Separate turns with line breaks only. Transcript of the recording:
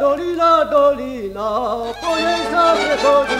ドリラドリラ、ポエサセリ